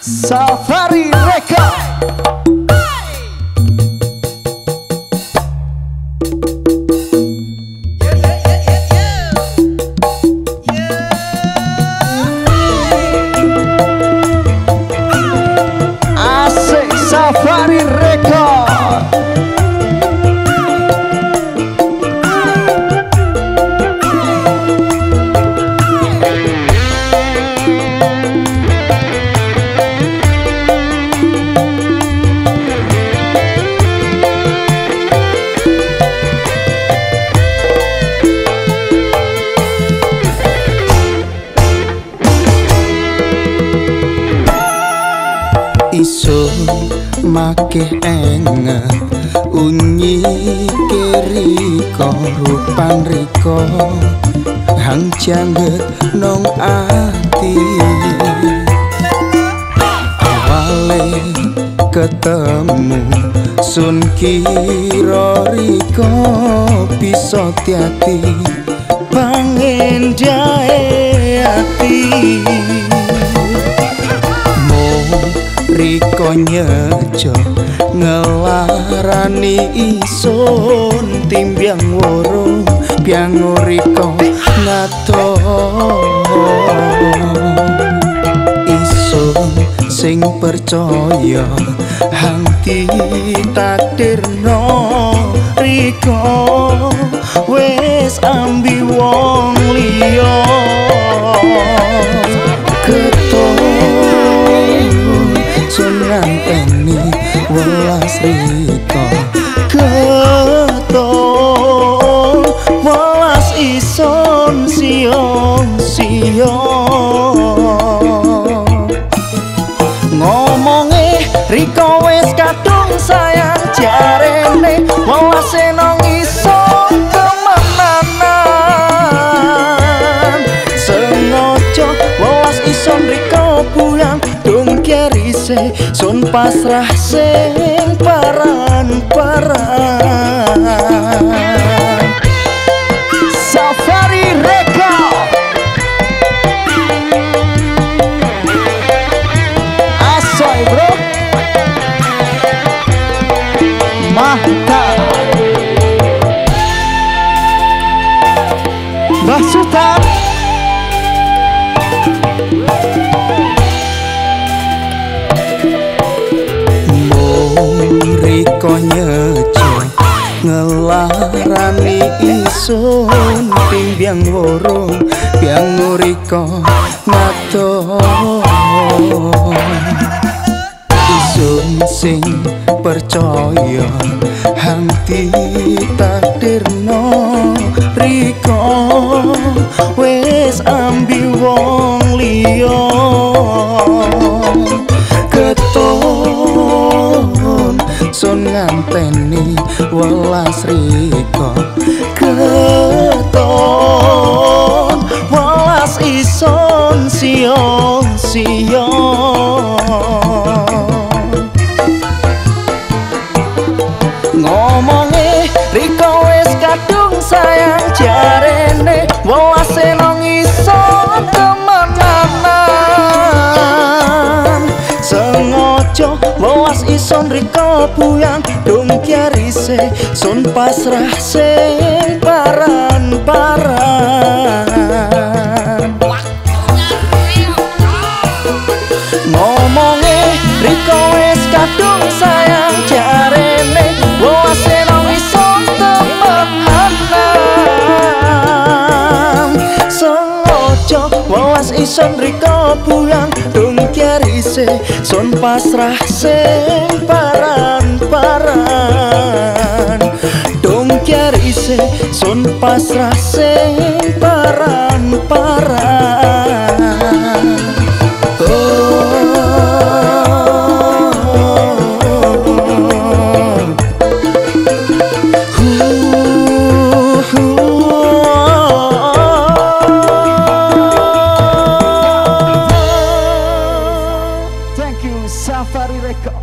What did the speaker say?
Safari Record iso make enge unyi keriko rupan riko hang jangget nong ati. Awale ketemu sun kiro riko bisa tiati pangendae ati Riko nyejo? Ngelarani ison timbiang woro biang riko ngato ison sing percaya hangti takdirno riko. Wes ambi wong liya welas kerise sun pasrah sing paran paran. Safari Record Asoy bro. Sultan isun timbiang woro biang riko ngato isun sing percaya hangti takdirno riko wes ambi riko keton welas ison siong welas ison riko buyang dong kiarise sun pasrah sing paran paran. Ngomonge riko wis kadung sayang jarene wase nang iso temenanan sengaja wawas ison riko pulang dong kiarise sun pasrah sing paran. Paran dong kiarise sun pasrah sing paran paran safari record